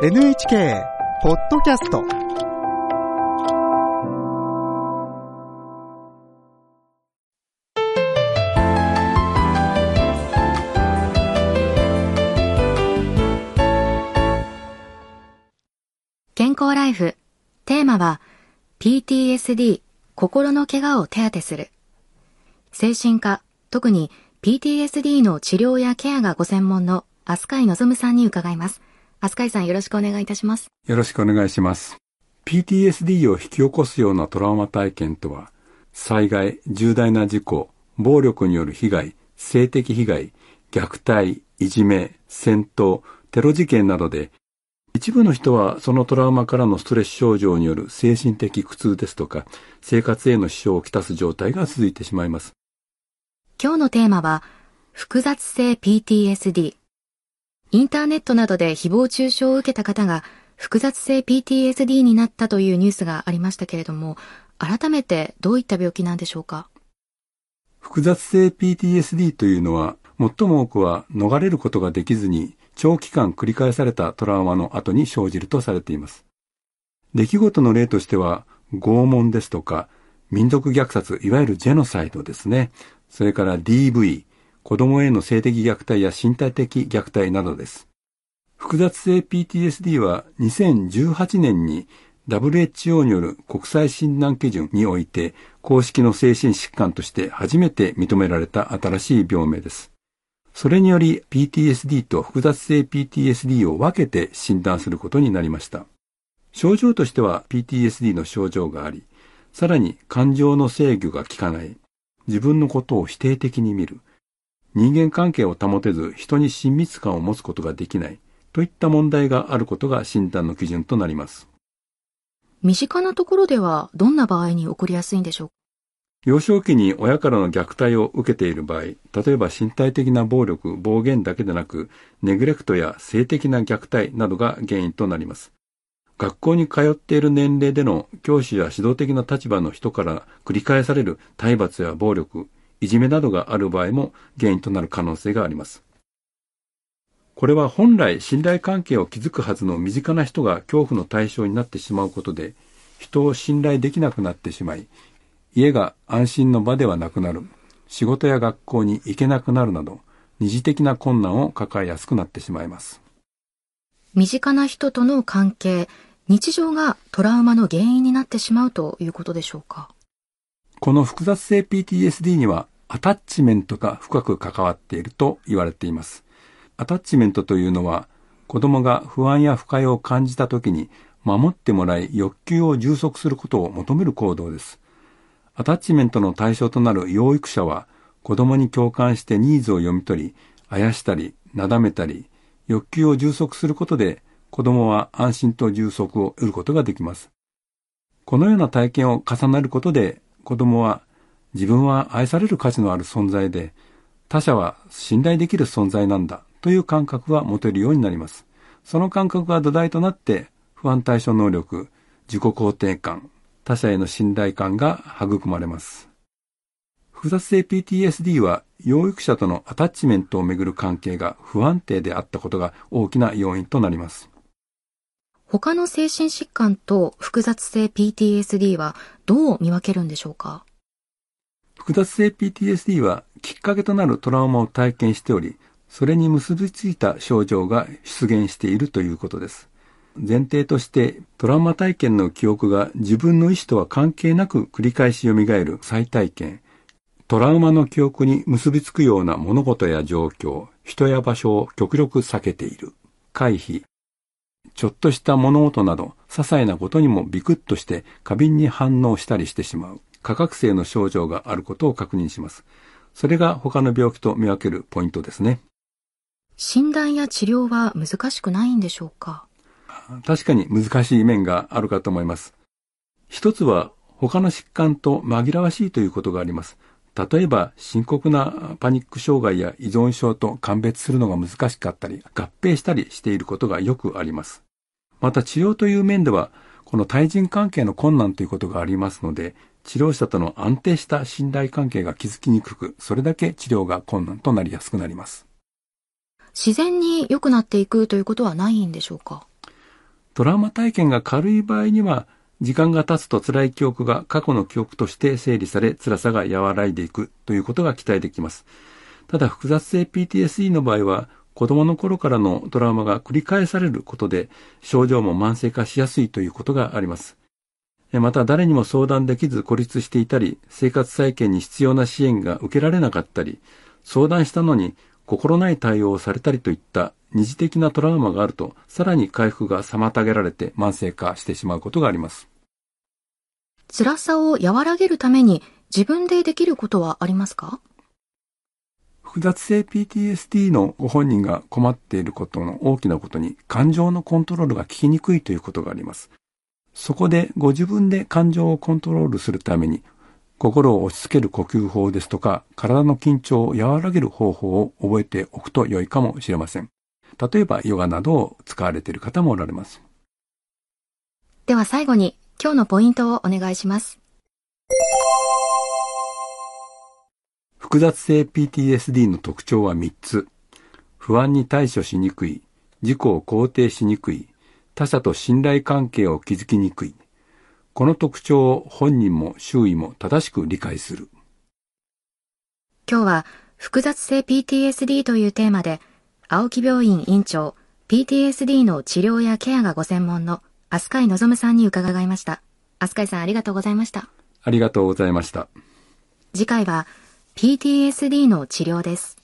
NHK ポッドキャスト健康ライフ。テーマは PTSD 心の怪我を手当てする。精神科、特に PTSD の治療やケアがご専門の飛鳥井望さんに伺います。飛鳥井さんよろしくお願いいたします。よろしくお願いします。PTSD を引き起こすようなトラウマ体験とは、災害、重大な事故、暴力による被害、性的被害、虐待、いじめ、戦闘、テロ事件などで一部の人はそのトラウマからのストレス症状による精神的苦痛ですとか、生活への支障をきたす状態が続いてしまいます。今日のテーマは、複雑性 PTSD。インターネットなどで誹謗中傷を受けた方が複雑性 PTSD になったというニュースがありましたけれども、改めてどういった病気なんでしょうか？複雑性 PTSD というのは、最も多くは逃れることができずに長期間繰り返されたトラウマの後に生じるとされています。出来事の例としては、拷問ですとか、民族虐殺、いわゆるジェノサイドですね。それから DV、子供への性的虐待や身体的虐待などです。複雑性 PTSD は2018年に WHO による国際診断基準において公式の精神疾患として初めて認められた新しい病名です。それにより PTSD と複雑性 PTSD を分けて診断することになりました。症状としては PTSD の症状があり、さらに感情の制御が効かない、自分のことを否定的に見る、人間関係を保てず人に親密感を持つことができないといった問題があることが診断の基準となります。身近なところではどんな場合に起こりやすいんでしょう幼少期に親からの虐待を受けている場合、例えば身体的な暴力、暴言だけでなく、ネグレクトや性的な虐待などが原因となります。学校に通っている年齢での教師や指導的な立場の人から繰り返される体罰や暴力、いじめなどがある場合も原因となる可能性があります。これは本来信頼関係を築くはずの身近な人が恐怖の対象になってしまうことで、人を信頼できなくなってしまい、家が安心の場ではなくなる、仕事や学校に行けなくなるなど、二次的な困難を抱えやすくなってしまいます。身近な人との関係、日常がトラウマの原因になってしまうということでしょうかこの複雑性 PTSD にはアタッチメントが深く関わっていると言われています。アタッチメントというのは子供が不安や不快を感じた時に守ってもらい欲求を充足することを求める行動です。アタッチメントの対象となる養育者は、子供に共感してニーズを読み取り、あやしたり、なだめたり、欲求を充足することで、子供は安心と充足を得ることができます。このような体験を重ねることで、子供は自分は愛される価値のある存在で、他者は信頼できる存在なんだという感覚が持てるようになります。その感覚が土台となって、不安対処能力、自己肯定感、他者への信頼感が育まれます。複雑性 PTSD は養育者とのアタッチメントをめぐる関係が不安定であったことが大きな要因となります。他の精神疾患と複雑性 PTSD はどう見分けるんでしょうか？複雑性 PTSD はきっかけとなるトラウマを体験しており、それに結びついた症状が出現しているということです。前提としてトラウマ体験の記憶が自分の意思とは関係なく繰り返し蘇る再体験、トラウマの記憶に結びつくような物事や状況、人や場所を極力避けている、回避、ちょっとした物音など、些細なことにもビクッとして過敏に反応したりしてしまう、過覚性の症状があることを確認します。それが他の病気と見分けるポイントですね。診断や治療は難しくないんでしょうか？確かに難しい面があるかと思います。一つは他の疾患と紛らわしいということがあります。例えば深刻なパニック障害や依存症と鑑別するのが難しかったり合併したりしていることがよくあります。また治療という面ではこの対人関係の困難ということがありますので治療者との安定した信頼関係が築きにくくそれだけ治療が困難となりやすくなります。自然に良くなっていくということはないんでしょうか？トラウマ体験が軽い場合には、時間が経つと辛い記憶が過去の記憶として整理され、辛さが和らいでいくということが期待できます。ただ、複雑性 PTSD の場合は、子供の頃からのトラウマが繰り返されることで、症状も慢性化しやすいということがあります。また、誰にも相談できず孤立していたり、生活再建に必要な支援が受けられなかったり、相談したのに心ない対応をされたりといった二次的なトラウマがあると、さらに回復が妨げられて慢性化してしまうことがあります。辛さを和らげるために自分でできることはありますか？複雑性 PTSD のご本人が困っていることの大きなことに感情のコントロールが効きにくいということがあります。そこでご自分で感情をコントロールするために心を落ち着ける呼吸法ですとか体の緊張を和らげる方法を覚えておくと良いかもしれません。例えばヨガなどを使われている方もおられます。では最後に今日のポイントをお願いします。複雑性 PTSD の特徴は3つ。不安に対処しにくい、自己を肯定しにくい、他者と信頼関係を築きにくい。この特徴を本人も周囲も正しく理解する。今日は複雑性 PTSD というテーマで、青木病院院長、PTSD の治療やケアがご専門の飛鳥井望さんに伺いました。飛鳥井さんありがとうございました。ありがとうございました。次回は PTSD の治療です。